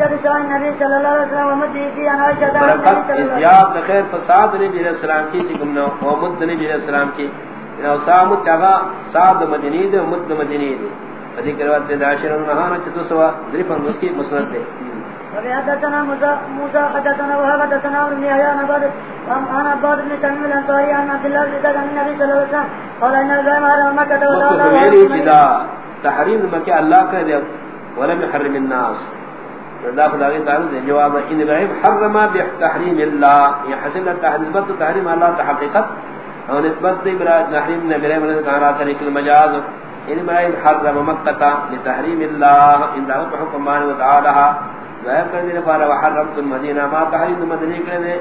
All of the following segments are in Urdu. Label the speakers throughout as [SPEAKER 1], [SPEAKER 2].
[SPEAKER 1] نبی صلی اللہ علیہ وسلم کی
[SPEAKER 2] برکت خیر فساد نبی علیہ السلام کی چکم نو نبی علیہ السلام کی۔ ساد مدنی دے مدنی دے۔ کروات دے چتو سوا ذریفا مسکی مسند دے۔
[SPEAKER 1] وحدثنا موسى حدثنا وهب حدثنا عمرو بن يحيى عن عباد عن عباد بن تميم الانصاري عن عبد الله بن زيد عن النبي صلى الله عليه وسلم۔ قال ان ابراهيم حرم مكه
[SPEAKER 2] ولا تحریم مکہ اللہ کہہ دے ولم يحرم الناس۔ ذا خدای تعالی دے جواب ان ابراہیم حرم بتحریم اللہ۔ یہ حسن تحریم تحریم اللہ تحقیقت اور نسبت ابراہیم تحریم نے میرے من کہا طریق المجاز۔ ان ابراہیم حرم مکہ لتحریم اللہ۔ ان ذا حکم مان و تعالی۔ غائب کر دینے پارا وحرمت المدینہ ما تحریم مدنی کر دے۔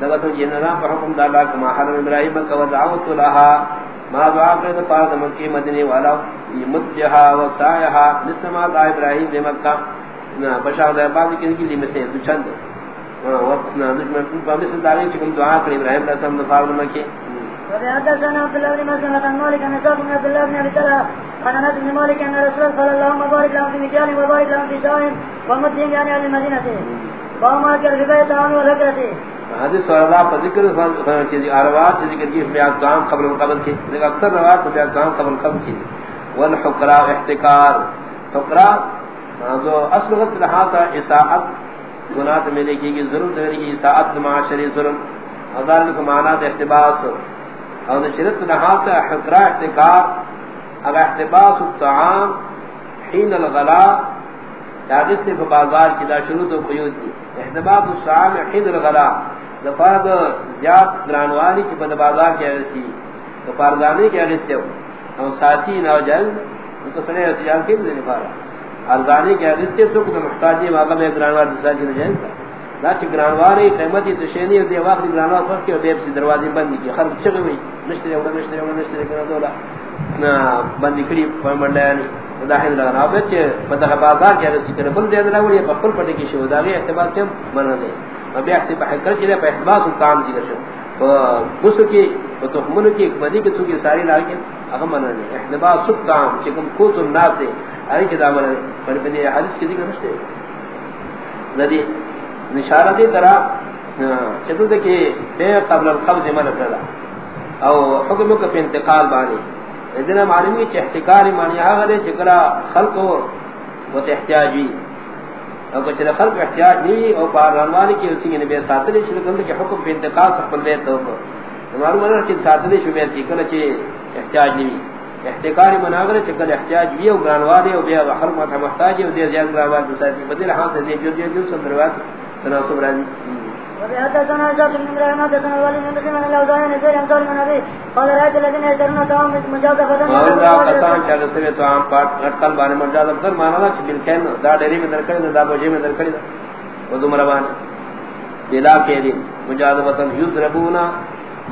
[SPEAKER 2] لگا سو پر حکم دالا کما حرم ابراہیم کا ودعوت لها ما دعا کر دے پارا مکی مدنی والا۔ مدجہا وسایہا مثل ما دعا ابراہیم دے مکہ بشار دے بعد کی کی مسے چند وقت نہ دشمن کو مثل دعوی چکم دعا کر ابراہیم علیہ السلام فارم مکی
[SPEAKER 1] وحدثنا عبد الله بن مسلمة عن مالك أن ساق من عبد الله بن أبي طلحة عن أنس بن مالك أن رسول صلى الله عليه وبارك لهم في مكان وبارك لهم في شاهن ومدين يعني أهل المدينة وما كان في بيت عنه ولكرته
[SPEAKER 2] حدیث اور اللہ پر ذکر چیزی آروات چیزی ذکر کی قبل کی. اکثر روات قبل القبض کی. والحقراء احتکار. حقراء جو اصل غلط لحاظا اساعت گناہ میں دیکھی گی ظلم دیکھی گی اساعت معاشری ظلم اور ذالک معنات احتباس اور شرط نحاس حقرا احتکار، اگر احتباس الطعام حین الغلا جاگس نے بازار کی دا شروع تو قیود دی۔ احتباس الطعام حین الغلا دفار دا زیاد گرانواری کی بد بازار کی اگسی دفار دانے کی اگسی ہو ساتھی نو جائز ان کو سنے ارتجال کی بھی دینے پارا ارزانے کی اگسی تو کتا محتاجی واقع میں گرانوار دسال کی نجائز تھا۔ لاکھ گرانواری قیمتی تشینی دی واخری گرانوار فرق کی بیب سی دروازے بند کی خلق چگے ہوئی۔ نشتری ولا نشتری ولا نشتری کرا دولا نا بند کری پمنڈانی داخل لگا اب چ پتہ بازار کے رسی کر بل دے دلا ولی پپل پٹے کی شو داغی اعتبار سے من دے اب اعتبار کر کے پہ احتباس کام سی شو۔ بس کی تو من کی بدی کے تو کی ساری لاگے اگر من دے احتباس کام، چکم کو تو ناس دے۔ اری چ دامن پر بنی حدیث کی ذکر نشتے. ندی. نشارہ دی طرح چتو دے کہ بے قبل القبض من کردا او حکم کو انتقال بانی. اذن معلوم کی احتکار معنی ہے کہ چکرا خلق ہو، وہ احتیاجی او کچھ خلق احتیاج نہیں او پار رنوانی کی اسی نے بے ساتھ شروع کرنے کے حکم پہ انتقال سفل بے تو معلوم ہے کہ ساتھ نے شروع کی کہ احتیاج نہیں احتکار مناظر چکل احتیاج بھی او گرانواری او بے خلق محتاج او دے زیاد گرانواری ساتھ بدل ہاں سے دے جو جو سب دروات تناسب راضی
[SPEAKER 1] وحدثنا بن حدثنا بن مسلم عن عن قال الذين يشترون طعام مجازفة
[SPEAKER 2] پاٹ مجازف کر۔ مانا دا ڈیری میں دا بوجے میں کے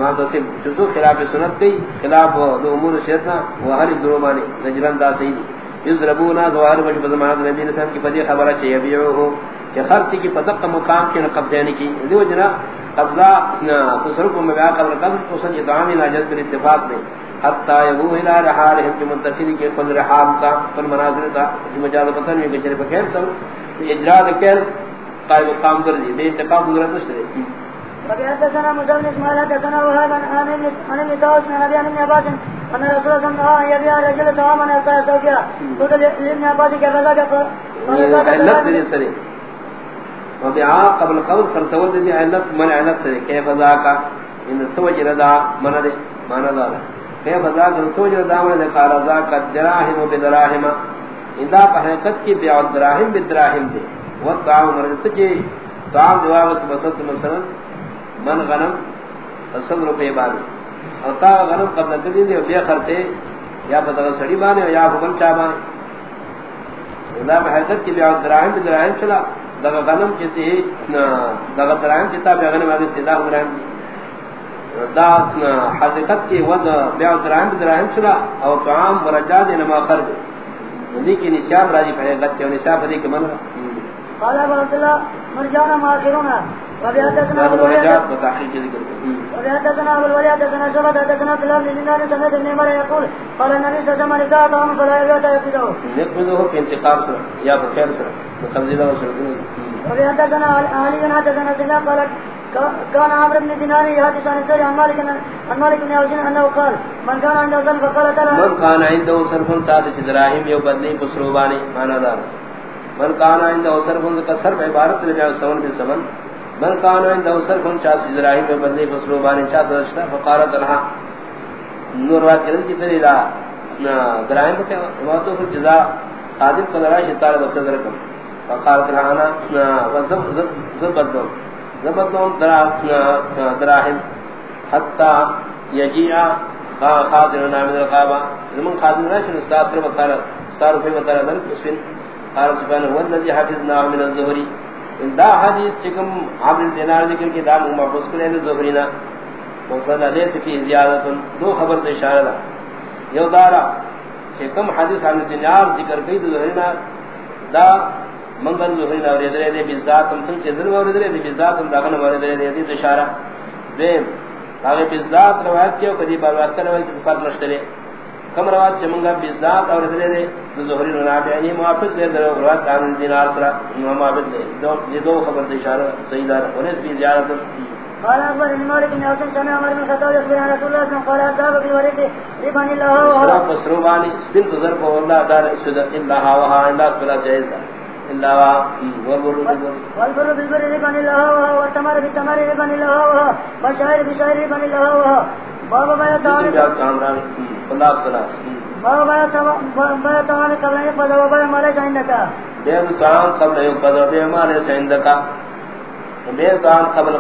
[SPEAKER 2] ما تصب جزو خلاف سنت گئی خلاف دو امور شیطنا وہر درومانی نجران دا سیدی یضربونا ظواہر بشب زمانت نبی نسلم کی فدی خبرہ چھ یبیعوہو کہ خرچ کی پدق مقام کے قبضے نہیں کی۔ دیو جنا قبضہ تصرف میں بیان قبل قبض کو سنج دعامی ناجز بر اتفاق نے حتی یبو الى رحالہم کی منتفری کے قدر رحال کا پر مناظر کا جو مجاز پتن میں گچر بخیر سب اجراد کر قائم مقام کر دی، بے انتقام گزرت
[SPEAKER 1] اسماعيل حدثنا وهذا عن عن ابن طاووس عن ابي عن عباس ان رسول الله صلى الله عليه وسلم يبيع رجل طعاما يسال زوجها قلت لابن عباس كيف ذاك؟
[SPEAKER 2] وبعا قبل قول خرسول دی علت من علت سے کیف ذاکا ان سوج رضا من سوج رضا قال حقیقت کی بیع مثلا من غنم اصل روپے بانی اور تا غنم قبل کردی دے بے خرسے یا بدغ سڑی بانے یا ببن چا بانے اذا حقیقت کی بیع دراہم بدراہم چلا. دغه غنم چې ته دغه درام چې تا به غنم باندې استدا درام دا حقیقت کې ود بیا درام درام شرا او طعام مرجاد انما خرج دې کې نشاب راځي په حقیقت کې نشاب دې کې من
[SPEAKER 1] قال ابو عبد الله مرجان ما اخرنا وبيحدثنا ابو الوليد وبيحدثنا ابو الوليد حدثنا شعبة حدثنا عبد الله بن دينار سمعت ابن عمر يقول قال النبي صلى الله عليه وسلم اذا طعام فلا يبيت يقبضه
[SPEAKER 2] يقبضه في انتقام سرا يا بخير سرا بقبض له سرا
[SPEAKER 1] وبيحدثنا علي حدثنا سنة قال كان عمرو بن دينار يحدث عن السري عن مالك عن مالك بن اوزين انه قال من كان عنده ظن فقال تعالى
[SPEAKER 2] من كان عنده صرف ساعة دراهم يبدلي بسروباني معنى دار۔ من كان عنده صرف كسر عبارت لجاء سمن۔ بالسمن من کان عند اوسر کن چاس ابراہیم میں بدلی فسلو بانی چاس رشتہ فقارت انہا نور وات کرن کی پھر الہ دراہیم کے موتو فر جزا قادم قدرہ شتار بسد رکم فقارت انہا وزب زبدو زبدو دراہیم حتی یجیعا خاطرنا من القابا زمن خاطرنا شن استاسر بطارا ستار روپے بطارا دن اسفن قال سبحانه والذي حفظنا من الزهري دا حدیث چکم عبد الدینار ذکر کی دا محفوظ کرے دے زہرینا وصل علیہ سکی زیادت دو خبر دے اشارہ دا یو دارا چکم حدیث عبد الدینار ذکر کی دے زہرینا دا منگل زہرینا اور ادرے دے بزاد ہم سن چیزر اور ادرے دے بزاد ہم داغن اور ادرے دے دے اشارہ دیم آگے بزاد روایت کیوں کدی بار واسطہ روایت کی سفات نشترے کم روایت چمنگا بزاد اور ادرے دے ظہری نابع یعنی موافق دے در روایت عن دینار سرا موافق دے۔ دو یہ دو خبر دے اشارہ صحیح دار انس بھی زیارت
[SPEAKER 1] قال اخبر مالك بن حسن سمع عمر بن الخطاب يخبر عن رسول الله صلى الله عليه وسلم قال بالورد ربان الله وهو
[SPEAKER 2] بسروباني بن تزر کو اللہ دار شد الا وها الا صلاه جائز الا والبر
[SPEAKER 1] بالبر ربان الله وهو والتمر بالتمر ربان الله وهو والشعير بالشعير ربان الله وهو بابا
[SPEAKER 2] اللہ کام قبل کام قبل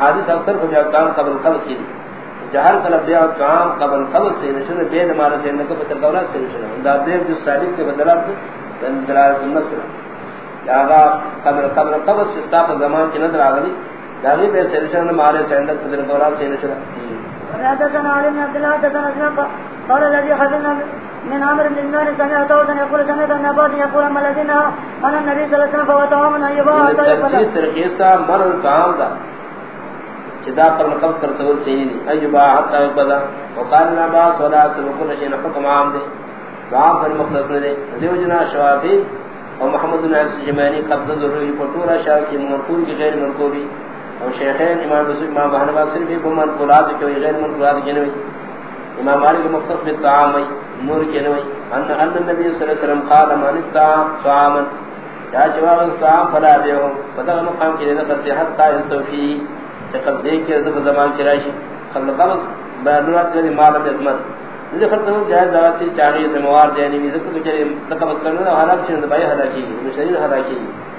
[SPEAKER 2] حادث اکثر کو کام قبل کی۔ جہر کام قبل قبل سے نشن بے مال سے عندك پتر قولا سے نشن دا دیر جو صادق کے بدلات قبل سے استاف زمان کی نظر اگلی داغی بے سے نشن مال سے عندك پتر قولا سے نشن
[SPEAKER 1] حدثنا علي بن عبد الله حدثنا اسماء قال الذي حدثنا من عمر بن دينار سمع تودا يقول سمعت ابن عباس يقول اما الذين انا النبي صلى الله عليه وسلم
[SPEAKER 2] مرض طعام دا. جدا پر مقبض کر سول سینی ایبا حتى يقبل وقال ابن عباس ولا كل شيء حكم عام دے طعام پر مخلص نے دیو جنا شوافی اور محمد بن قبض ضروری پٹورا شاہ کی منقول کی غیر منقولی اور شیخین امام رسول امام بہنبا صرف ایک منقولات کی غیر منقولات کی نوی امام مالک مختص بالطعام نور کے نوی ان ان النبي صلی اللہ علیہ وسلم قال، من الطعام طعاما. یا جواب الطعام فلا بیہو فدغ مقام کی دینا تصیحت تا استوفی چقد دیکھ کے رضب زمان کی رائشی۔ خلق قبض بیانات یعنی کے مال بزمت ذکر خلق ہوں جائز دوات سے چاہیے سے موار دیانی بھی ذکر کچھے تقبض کرنے دا حلاک چند بائی حلاکی گی مشہرین حلاکی گی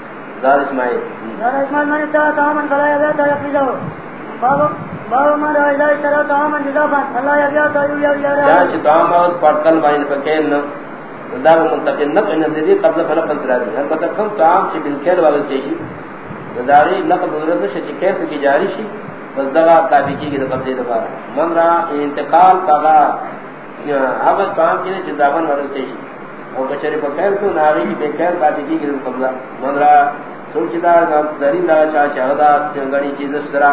[SPEAKER 2] زار اسماعیل۔
[SPEAKER 1] زار اسماعیل من اتعا طعاما فلا یبیتا یقفزہو بابا باب ما را الى ترى طعام جزافا الله يبيع طيب يا يا
[SPEAKER 2] يا چ طعام اس پٹکل باین پکین نہ دا منتقل نہ ان ذی قبل فلا قصرا ہے البتہ کم طعام چ بالکل والا شی۔ داری نقد ضرورت ہے چ کیف کی جاری شی۔ بس دغا کافی کی کی قبضے دبا من را انتقال پگا اب طعام کی جدابن والا شی۔ اور کچری پکیر سے ناری کی بیکار کافی کی کی قبضہ۔ من را سوچدا داری دا چا چاہدا گڑی چیز سرا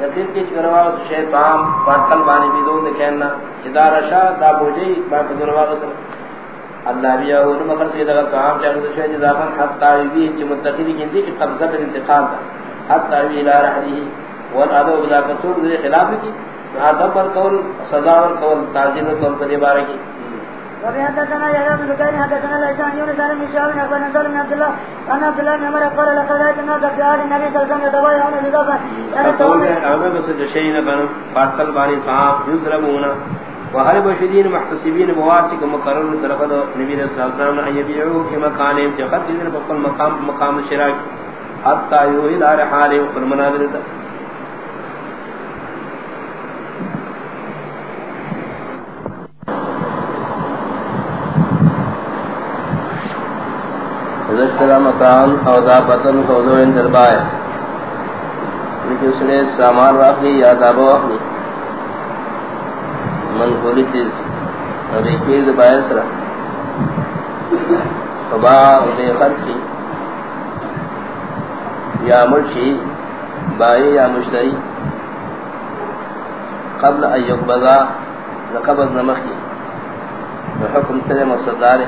[SPEAKER 2] یقین کی کروا اس شیطان پاتل بانی بھی دو دکھنا جدار شاہ دا بوجی با بدروا وسل اللہ بیا ان مگر سے لگا کام چاہ سے شے جزافن حتا یبی کی متقی کی دی کہ قبضہ پر انتقال تھا حتا یبی الى رحلی والادو بلا کتور دے خلاف کی ادب پر قول سزا اور قول تعظیم اور قول پر بارے کی
[SPEAKER 1] وبحدثنا يا ابن بكير حدثنا ليسان يونس عن بن ابن نصر بن عبد الله انا عبد الله بن عمر قال لقد رايت الناس في عهد النبي صلى الله عليه وسلم يتبايعون
[SPEAKER 2] قول انا بس شيء بن فاصل بني صاحب يضربون وهل بشدين محتسبين مواتك مقرر طرف النبي صلى الله عليه وسلم ان يبيعوا في مكان يقد بقول مقام مقام الشراك حتى يوهد على حاله وفي المنازل ذکر مکان او دا بطن خوضو ان دربائے لیکن اس نے سامان واقعی یا دابا واقعی۔ من کولی چیز۔ اور ایک پیر دبائے سرا فبا بے خرچ کی۔ یا مرشی بائی یا مشتری۔ قبل ایوک بزا قبض نمخ کی۔ حکم سے مصدار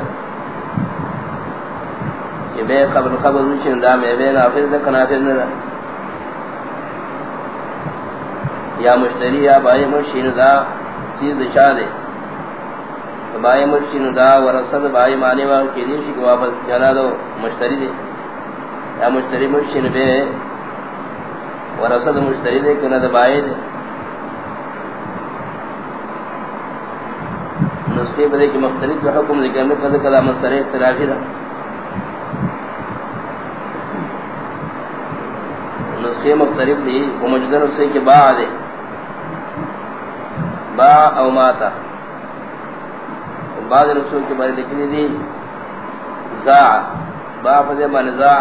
[SPEAKER 2] کہ بے قبل قبض مشن دا میں بے نافذ دا کنافذ ندا یا مشتری، یا بائی مشین دا چیز چاہ دے۔ بائی مشین دا ورسد بائی مانی واقع کی دیشی کہ واپس جانا دو، مشتری دے۔ یا مشتری مشین بے ورسد مشتری دے کہ ند بائی دے۔ نسخے بدے کی مختلف جو حکم ذکر میں قدر قدر مصر اختلافی دا۔ نسخے مختلف دی وہ مجدر اس سے کہ با دے. با او ماتا بعض رسول کے بارے لکھنی دی، زا. با فضے من زا.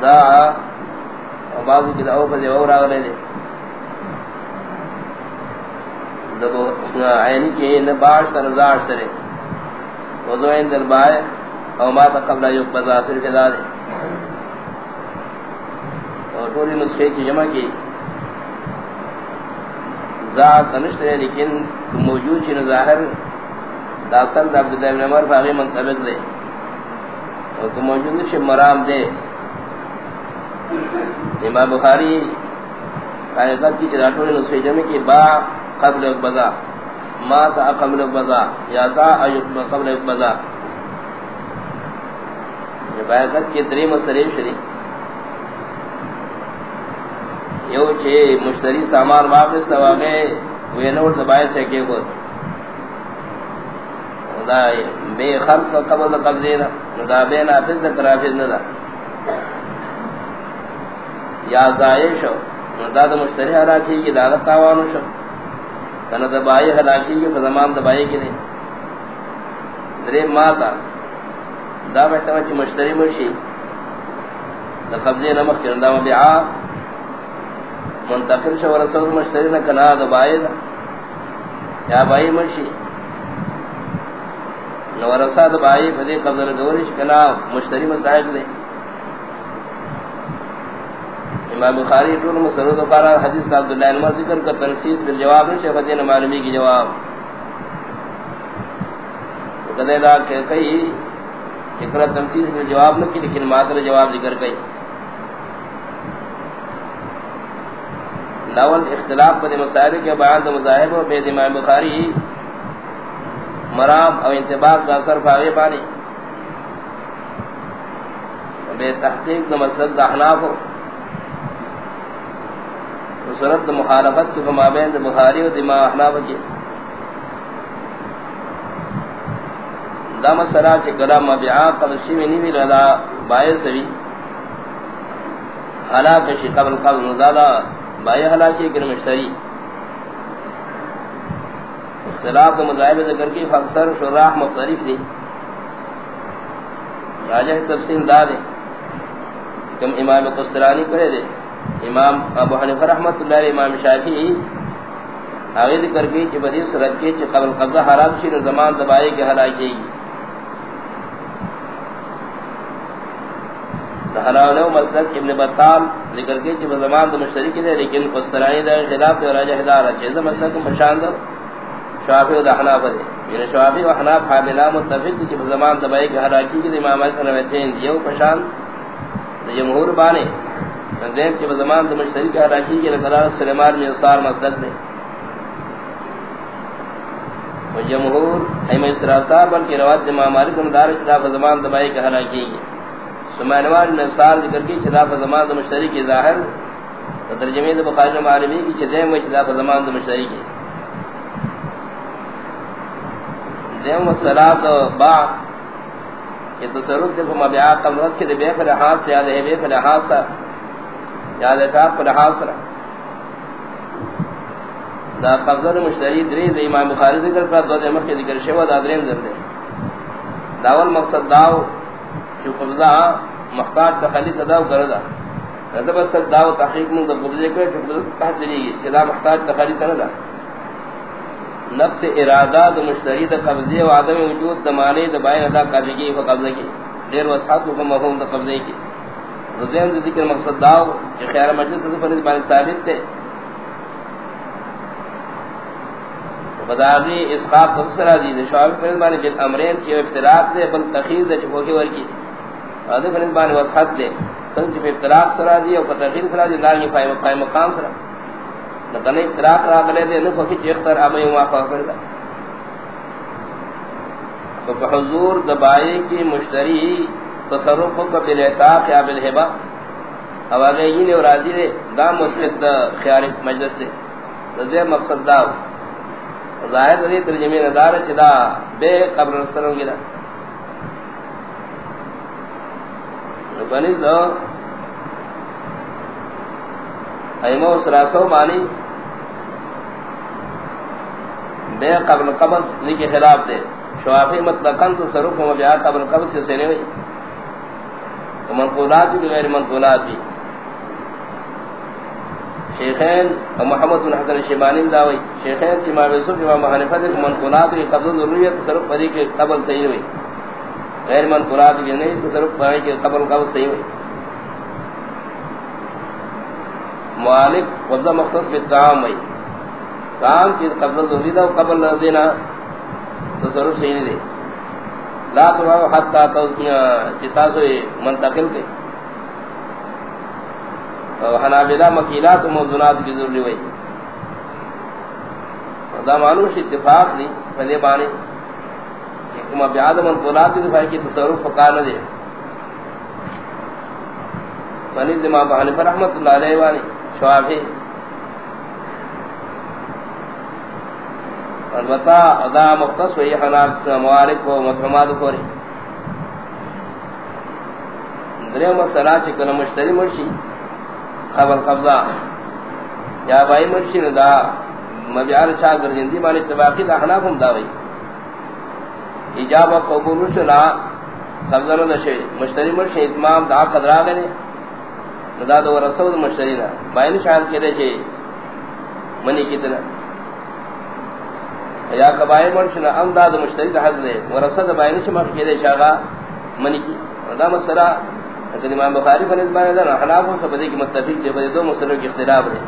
[SPEAKER 2] زا. او بعض کی دعو فضے اور آگلے دے. دبو عینی کی نباش تر زاش ترے. وضو عند البائے او ما قبل ایوک بزاسر جدا دے اور پوری نسخے کی جمع کی۔ ذات انشتر ہے لیکن موجود چین ظاہر داستان دا عبداللہ ابن عمر فاغی منطبق دے۔ اور تو موجود نشی مرام دے۔ امام بخاری قائقات کی چراتوں نے نسخے جمع کی با قبل ایوک بزا۔ ما تا قبل ایوک بزا یا تا ایوک قبل ایوک بزا یہ قائقات کی دریم سریف شریف یو چھے مشتری سامان واپس سواگے وی نور دبائے سے کے خود دا بے خلق کا قبض قبضی دا دا بے نافذ دا کرافذ دا یا زائے شو. دا دا مشتری حلاکی کی داغت تاوانو شو. کنا دبائی حلاکی کی فزمان دبائی کی دے دریم ماتا دا بہتا چھ مشتری مرشی دا قبضی نمخ کرن دا مبیعا منتقل شو رسول مشتری نہ کنا دا بائی دا یا بائی مرشی نو رسا دا بائی فدی قبضر دورش کنا مشتری مستحق دے امام بخاری طول مسرود و قارا حدیث کا عبداللہ علمہ ذکر کا تنسیس بالجواب نشے فدین معلومی کی جواب. قدر دا کہ کئی اقرا تنسیس بالجواب نکی لیکن ماتر جواب ذکر کئی۔ لاول اختلاف پر مسائل کے بیان دو مذاہب و بید امام بخاری مرام او انتباق کا اثر فاغی پانی۔ بے تحقیق دو مسلک دا احناف و صورت دو مخالفت کی فمابین دو بخاری و دماغ احناف کی دا مسئلہ چکرہ مبیعات قبشی میں نہیں بھی رضا بائی سوی. حلاکشی قبل قبل مزادہ بائی حلاکی کن مشتری. اختلاف کا مذاہب ذکر کی فاکثر شراح مختلف دی. راجہ تفسیم دا دے کم امام قسرانی کرے دے امام ابو حنیفہ رحمت اللہ علیہ، امام شافعی آگے ذکر کی کہ بدی صورت کی کہ قبل قبضہ حرام شیر زمان دبائی کے حلاکی. دہراو مسلک ابن بطال ذکر کے کہ زمان دو مشتری دے لیکن قسطرانی دا خلاف دے راجہ ہدارہ چیزا مسلک مشاند شوافی و دحناف دے یعنی شوافی و حناف حاملہ متفق کی زمان دبائی کے حراکی کی دے امام ایسا نویتین دیو پشان دے جمہور بانے دیم کہ زمان دو مشتری حراکی کی لقدار سلمان میں اصار مسلک دے و جمہور حیم اسراسا بلکہ رواد امام مالک مدار خلاف زمان دبائی کے حراکی کی۔ سمانوان نے سال ذکر کی چدا خلاف زمان دو مشتری کی ظاہر ترجمہ دو بخاری نے معلومی کی چدیم و خلاف زمان دو مشتری کی۔ دیم و صلاة با یہ تصرف دے فما بیعات قبلت کے بے پر حاص سے یاد ہے بے پر حاص سا یاد ہے پر حاص رہا دا قبضر مشتری دری دا امام بخاری ذکر پر دو دے مخی ذکر شوا دا درین ذر دے داول مقصد داو، جو قبضہ محتاج تخلیص داو کردہ رضا بس تک داو تحقیق من دا قبضے کرے جو قبضہ تحصیلی گی جدا محتاج تخلیص کردہ نفس ارادہ دا مشتری دا قبضی و عدم وجود دا مانی دا بائن ادا قبضی کی فقبضہ کی دیر وسعت کو مفہوم دا قبضے کی رضیم ذکر مقصد داو کہ خیار مجلس سے فرض بانی ثابت تھے بداغی اسقاط خصر عزیز شعب فرض بانی جل امرین کی ابتراق دے بل تخیر دے چکوکی ورکی آدھے فرض بانی وسعت دے۔ سنچ پہ ابتراق سر عزیز اور تخیر سر عزیز لاغی قائم مقام سر نتنے ابتراق را گلے دے نفو کی چیختر آبائی موافق فرضا تو حضور دبائے کی مشتری تصرف کو بل اعتاق یا بالہبا اب اگر یہ نے راضی دے دام مسلک دا خیال مجلس سے رضی مقصد دا ظاہر رضی ترجمی ندار چدا بے قبر رسلوں گی دا۔ بنیز دو ایمو سراسو مانی بے قبل قبض لکی خلاف دے. شوافی مطلقاً تو صرف و مبیعات قبل قبض سے سینے ہوئی. منقولات بھی غیر منقولات بھی. شیخین اور محمد بن حسن شیبانی داوی شیخین امام یوسف امام حنیفہ دے منقولات کی قبض ضروری ضروریت تصرف پری کے قبل صحیح ہوئی. غیر منقولات کی نہیں تصرف پری کے قبل قبل صحیح ہوئی مالک وضع مختص بالتعام ہوئی کام کی قبض ضروری دا قبل دینا تصرف صحیح نہیں دے۔ لا تو حتا تو چتا سے منتقل کے۔ حنابلہ مکیلات و موضوعات کی ضروری ہوئی دا معلوم اتفاق دی، پہلے بانے۔ کہ ما بیاد منقولات کی دفاع کی تصرف فقار نہ دے فنی دماغ بحانی پر رحمت اللہ علیہ وانی شوافی. البتہ ادا مختص ہوئی حناب موارک و محرمات کو رہی. مسئلہ چکل مشتری مرشی خبر قبضہ. یا بائی مرشی ندا مبیار چاہ گرزندی مانی اتباقی دا حناب ہم داوئی اجابہ قبول رشلا قبضہ ندا شوی مشتری مرشی اتمام دا قدرہ گنے ندا دو رسول مشتری نا بائن بائی نشاہد کدے چھے منی کتنا یا کبائے منشنا امداد مشتری دا حد دے. ورسد بائن چمک کے دے شاغا منی کی. دا مسئلہ لیکن امام بخاری پر اس دا حناف ہو، سب کی متفق دے بجے دو مسئلوں کی اختلاف دے.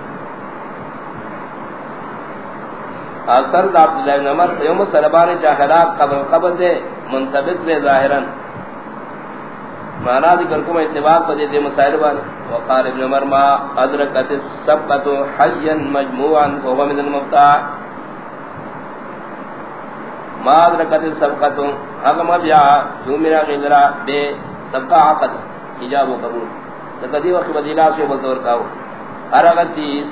[SPEAKER 2] اثر دا عبداللہ بن عمر یوم سلبان چاہلاک قبل قبل دے منطبق دے ظاہران مانا ذکر کو میں اتباق کو دے دے مسائل بانے وقال ابن عمر ما ادرکت السبقت حیا مجموعا وهو من المفتاح ما ادرکت سبقتوں اگر ما بیا جو میرا غیرہ بے سبقہ عقد حجاب و قبول. لقدی وقت بدیلا سے بلدور کاؤ. ہر اگر چیز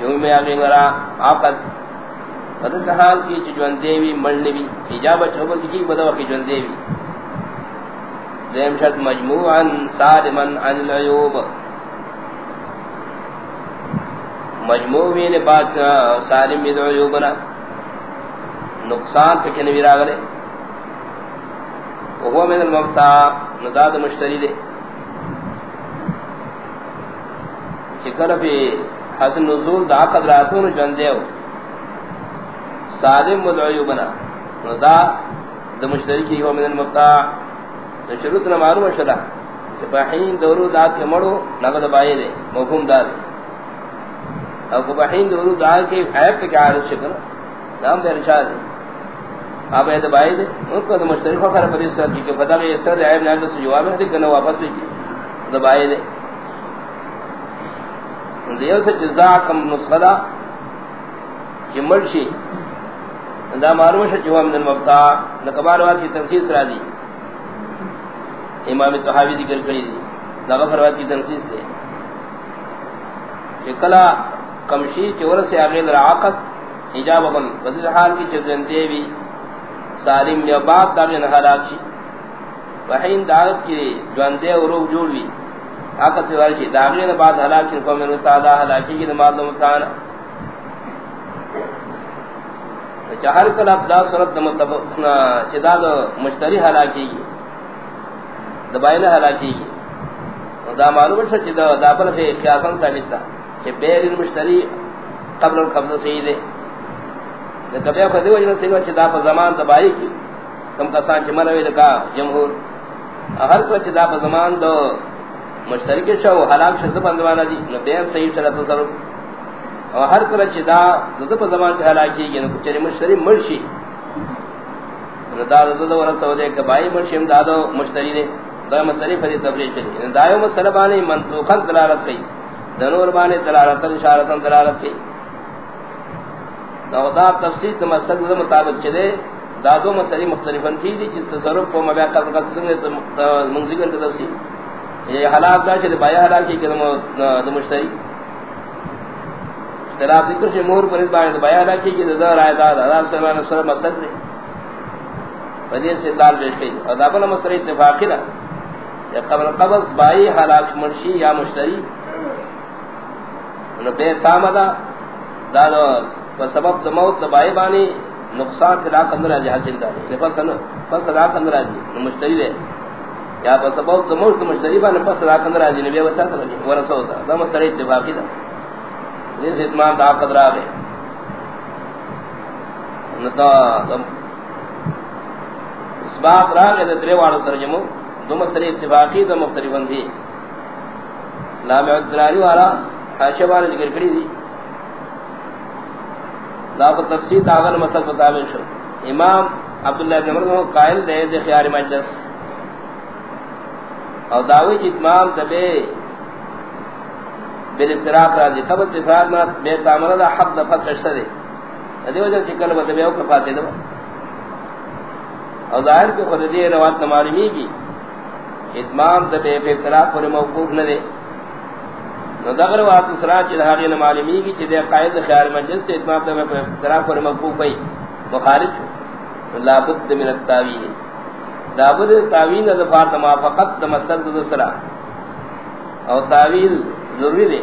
[SPEAKER 2] جو میرا غیرہ عقد بدل حال کی جوان دیوی مرنے بھی حجاب چھوبر کی جی بدل وقت جوان دیوی دیم شرط مجموعا سالما عن العیوب۔ مجموعی نے بات سالم بید عیوبنا نقصان پہ کنے بھی راگلے وہ من المبتا نداد مشتری دے۔ چکر پہ حسن نزول دا قدراتون جندے ہو سالم مدعیو بنا ندا دا مشتری کی ہو من المبتا دا شروط نمارو مشرا بحین دورو داد کے مڑو نگد بائی دے مفہوم دار او بحین دورو داد کے عیب پہ کیا عرض شکر نام بے رشاد ہے آپ اے دبائی دے ان کو مشتری فخر پر اس طرح کہ پتہ ہے اس طرح عیب نہ سے جواب ہے کہ واپس بھی کی دا دبائی دے دیو سے جزاء کم نسخہ کہ مرشی دا معلوم ہے جواب من المبتا نقبال واد کی تنسیس را دی امام طحاوی ذکر کری دی. دا فرواد کی تنسیس سے کہ کلا کمشی چور سے اگے عاقت حجاب بن بدل حال کی چدن دیوی سالم یا باپ دا نے ہلاک شي. وحین دعوت کی جوان دے اور روح جوڑ وی حقت سے ورشی داغی نے بعد ہلاک کی قوم نے تعالی ہلاکی کی معلوم کان چہر کلا ابدا صورت متفقنا چدا مشتری ہلاکی کی دبائل ہلاکی کی دا معلوم ہے چدا دا پر سے قیاسن ثابت تھا کہ بیر المشتری قبل القبض سید ہے کبھی کو دیو جن سے وچ پر زمان دبائی کی، کم کسان چ مروی دکا جمهور ہر کو چدا زمان دو مشترک شو حلال شد بندوانا دی، نو دیم صحیح شرط تصرف اور ہر کل چدا زد په زمان ته حلاکی گی نو چری مشتری مرشی نو دا زد ور سو دے، کہ بھائی مرشیم دادو مشتری دے۔ دا مشتری فدی تبلیغ چلی۔ دایو مسلمانی منطوقا دلالت کی دنور بانے دلالت اشارت دلالت کی دا تفسیر مسئلہ مطابق چلے دادو مسئلے مختلفن تھی دی، جس تصرف کو مبیا کر قسم نے منذکر کا تفسیر۔ یہ حالات دا چلے بایا حالات کی کہ دم مشتری خلاف ذکر سے مہر پر اس بایا بایا حالات کی کہ دا رائے دا دا سبحان اللہ علیہ وسلم مسئلہ دے وجہ سے دال بیش گئی۔ اور دا دابل مسئلہ اتفاقی نہ یا قبل قبض بائی حالات مرشی یا مشتری۔ انہوں بے تامدہ دا دا دا سبب دا موت دا بائی بانی نقصان تلا کندرا جہ چنتا ہے نفس نہ پس لا مشتری ہے یا پس بہت تو موت مشتری با نفس لا کندرا نبی وچا تھا ورسو دا دم سر اتفاقی دا جس اتمام دا قدرا ہے نتا اس بات را کہ درے واڑ ترجمہ دم سر اتفاقی دا مختلفن تھی لا معذراری والا حاشیہ والا ذکر کری دی دا تفسیر داغن مطلب مطابق شو. امام عبداللہ بن عمر قائل دے دے خیار مجلس. اور دعوی اتمام تبے بل افتراق راضی. قبل اتفاق میں بے تعمل دا حق دفت رشتہ دے. ادھے وجہ چکل بتبے او کفاتے دو اور ظاہر کے خود دے روات نمالمی کی اتمام تبے افتراق پر موقوف نہ دے نو دغر وات سرا چ دھاگے نہ معلومی کی چ دے قائد خیال مجلس سے اتمام تے میں ذرا پر مقبول پئی مخالف. لا بد من التاویل. لا بد تاویل نہ فار ما فقط تمسد دوسرا او تاویل ضروری دے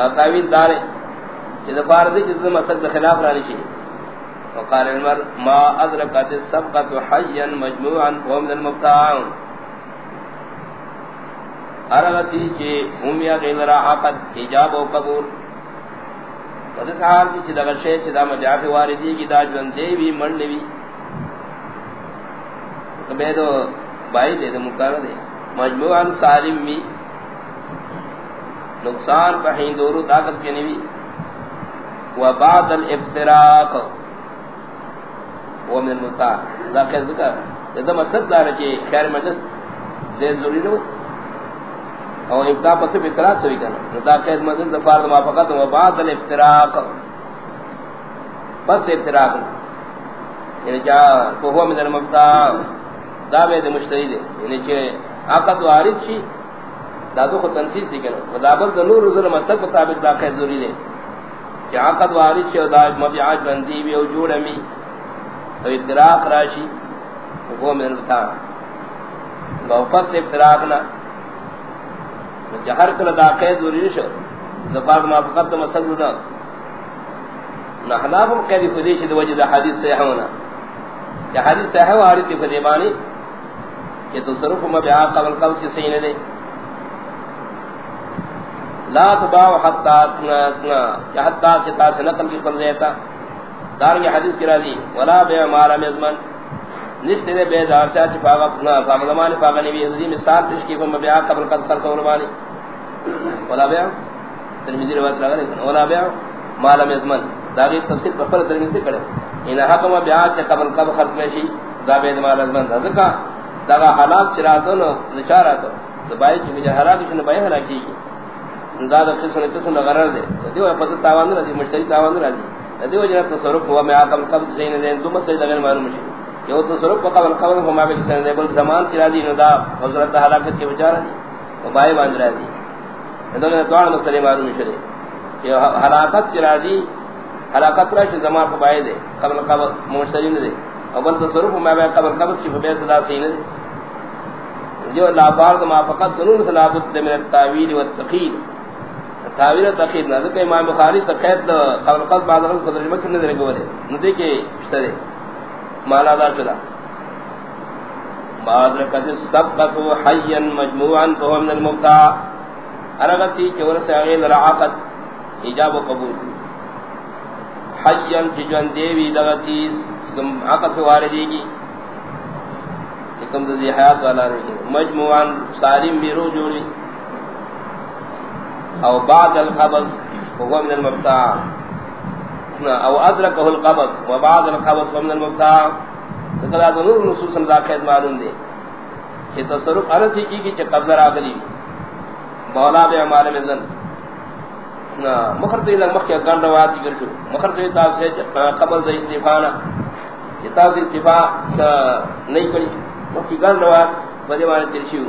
[SPEAKER 2] او تاویل دار چ دفار دے جس مسد کے خلاف رانی چھ وقال المر ما ادركت السبقه حيا مجموعا قوم المبتاعون ارغسی چی اومیا غیل را عقد حجاب و قبول. وزت حال چی دغل شید چی دا مجاف واردی کی دا جون دیوی منڈوی بیدو بائی دے دے مکار دے۔ مجموعاً سالم بھی۔ نقصان پہین دورو طاقت کے نوی و بعد الافتراق۔ و من المتاع دا ذکر دا مصد دارا چی خیر مجلس دے ضروری نو او ابتدا پس افتراق سوی کرنا۔ نتا قید مدد دفار دا موافقت۔ و بعد الافتراق۔ پس افتراق یعنی جا کوہو من المبتا دا بید مشتری دے یعنی چے آقت و عارض شی دا دو خود تنسیز دی کرنا و دا دا نور ظلم مستق مطابق دا قید ضروری دے کہ آقت و عارض شی و دا مبیعات بندی بی و جوڑ امی و افتراق راشی کوہو من المبتا و پس افتراق نا جہر کل دا قید ضروری شو زفاق موافقت دا مسل دا نحناف قید خودیش دا وجد حدیث صحیح ہونا کہ حدیث صحیح و حدیث فدیبانی کہ تصرف مبیعات قبل قبل کی صحیح دے۔ لا تباو حتی کہ حتی چتا سے نقل کی قبل دیتا دارنگی حدیث کی راضی، ولا بیع مارا مزمن نشتے دے بے دار چاہ چی فاغا فاغا زمانی فاغا نبی عزیزی مثال تشکی کو مبیعات قبل قد سر سورمانی ولا بیع ترمیزی روایت لگا لیکن ولا بیع مالا مزمن داغی تفسیر پر ترمیزی کرے ان حقم بیعات چا قبل قد خرس میں شی، دا بید مالا مزمن دا ذکا دا حالات چراتو نو نشاراتو دا بائی چی مجھے حراکی شنو بائی حراکی کی دا دا قسم قسم غرر دے. دیو پتہ تاوان رضی مشتری تاوان رضی دیو جنہ تصرف ہوا، میں آقا قبض زین دین دو مسجد غیر معلوم شی. یہ تصرف کو قبل قبل ہما بے سن دے بل زمان کی راضی ندا حضرت ہلاکت کے بچارہ دی وہ بائی باندھ راضی اندر نے دوڑ مسئلے معلوم شدے یہ ہلاکت کی راضی ہلاکت رش زمان کو بائی دے، قبل قبل مشتری دے اور بل تصرف ہما بے قبل قبل کی بے صدا سین جو لا بار ما فقط دنون سلابت من التاویل والتقید تعویل تقید نہ کہ امام بخاری سے قید خلقت بعد رنگ قدر مکر نے درگو لے ندی کے اشترے مالا دا شدا بعد رکت سبقت حیا مجموعا تو من المبتع ارغتی چور سے اغیل رعاقت ایجاب و قبول۔ حیا جی چجوان دیوی دغتیز عقد واردی کی کم ذی حیات والا نہیں مجموعان سالم بھی رو جوڑی۔ او بعد القبض وهو من المبتاع۔ او ادركه القبض وبعد القبض ومن المبتاع۔ فقد نور نصوص ذاکر معلوم دے۔ کہ تصرف ارسی کی کی قبضہ راغلی مولا بے اعمال میں زن۔ مخرطی لگ مخی اگان روایت ذکر شو مخرطی تاب سے قبل دا استفانا کتاب دا استفا نہیں کری. مکی اگان روایت بدے والے ترشیو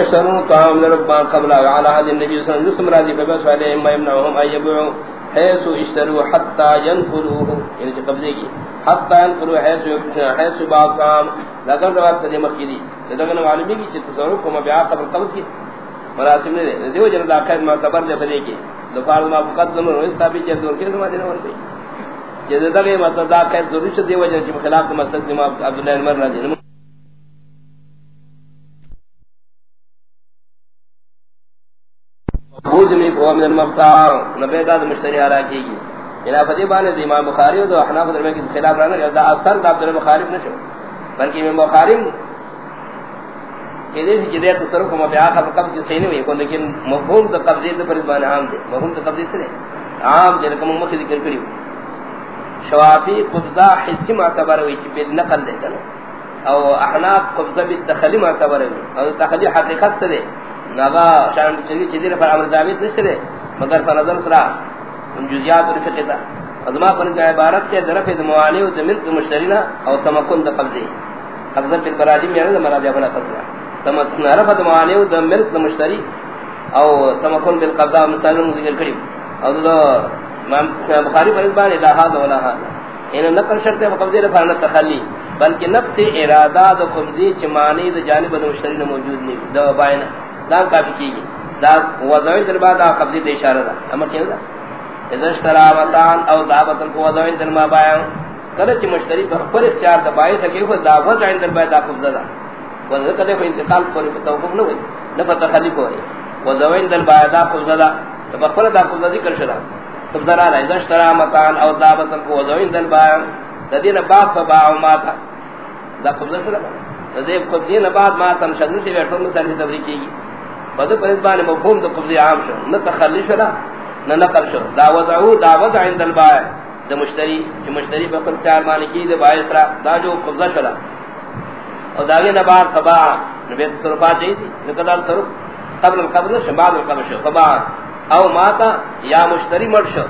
[SPEAKER 2] ہو يشترون طعام لربان قبل على هذا النبي صلى الله عليه وسلم. راضي فبس عليهم ما يمنعهم أن يبيعوا حيث اشتروا حتى ينقلوه يعني قبضه کی. حتى ينقلوا حيث حيث باع طعام لكن روایت تدی مخیری لیکن معلومی کی تصرف کو مبيع قبل قبض کی. مراسم نے دیو جن دا قید معتبر دے بدے کی. دفعہ ما مقدم و ثابت جے دور کے سما دینا ورتے جے دا کہ مطلب دا قید ضرورت دیو جن کے خلاف مسجد امام عبداللہ عمر رضی اللہ بوجھ من المختار نبی داد مشتری ارا کی گی الى فدیبان امام بخاری و احناف درمی کے خلاف رہنا دا اثر دا عبد البخاری نہ شو بلکہ امام بخاری کہ دے جدے تصرف کو بیان کا قبض سے نہیں ہوئی. لیکن مفہوم تو قبضے پر زبان عام دے. مفہوم تو قبضے سے عام جن کو مخ ذکر کری شوافی قبضہ حسی معتبر ہوئی کہ نقل دے. کنا او احناف قبضہ بالتخلی معتبر ہوئی. او تخلی حقیقت سے دے. نغا شان چلی چدیر پر امر ثابت نشتے مگر پر نظر سرا ان جزیات اور فقہ ازما پر کا عبارت کے ظرف موانی و زمین کے مشترینا او تمکن قبضے قبضہ فی البراجم یعنی مراد اپنا قصرا تمکن عرفت موانی و زمین کے مشتری او تمکن بالقبضہ مثال ذکر کریم او دو بخاری پر ازبان الہاد ولا ہاد ان یعنی نقل شرط قبضے پر نہ تخلی. بلکہ نفس ارادہ دو قبضی چمانی دو جانب مشتری موجود نہیں دو بائنہ دام کافی کی گی دا وضعین در بعد آقا قبضی دے اشارہ دا اما کیا دا اذا اشترا وطان او دعوتن کو وضعین در ما بایاں کلچ مشتری پر پر اختیار دا بائی سکے خود دا وضعین در بعد آقا قبضہ دا وضعین کدے کو انتقال کوئی توقف نہ ہوئی نفت تخلیق ہوئی وضعین در بعد آقا قبضہ دا پر دا قبضہ ذکر شرا قبضہ را اذا اشترا وطان او دعوتن کو وضعین در بایاں دا دین باق فباعو ماتا دا قبضہ شرا دا دین قبضی نباد ماتا مشدن سے بیٹھوں میں ساری تبریک کی گی فدو پر اس بانی مفہوم دو قبضی عام شو. نہ تخلی شو نہ نقل شو. دا وضعو دا وضع عند البائع. دا مشتری جو مشتری بقل چار مانی کی دا باعث را دا جو قبضہ شو اور داگے نبار قباع نبیت صرفات جائی تھی نکدال صرف قبل القبض شو، بعد القبض شو. قباع او ماتا یا مشتری مر شو.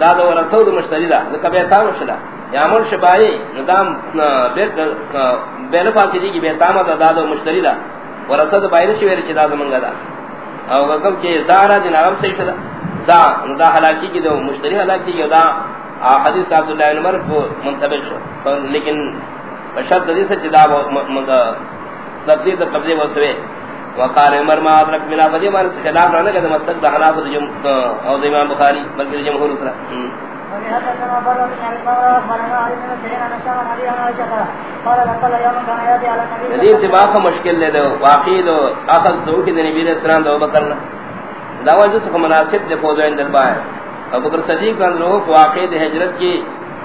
[SPEAKER 2] دا دا ورسو دا مشتری دا دا کبیتا مشلا یا مر شبائی ندام بیل فاسدی کی بیتاما دا دا مشتری دا ورثت بایر شویر چدا زمنگا دا. او حکم کہ زارا دین جی عرب سے شدا دا. دا ہلاکی کی دو، مشتری ہلاکی کی دا حدیث عبداللہ بن عمر کو منتبه شو. لیکن شرط حدیث چدا تبدیل قبضے وسوے وقال عمر ما ادرك من ابدی مان خلاف رہنے کہ مستق دا حناف او امام بخاری، بلکہ جمہور اسرا ندی اتباق مشکل لے دو، واقعی دو اخذ دو کی دنی بیر اسلام دو بکرنا دعوی جس کو مناسب دے پودو اندر البائے ابو بکر صدیق کن روح واقعی دے حجرت کی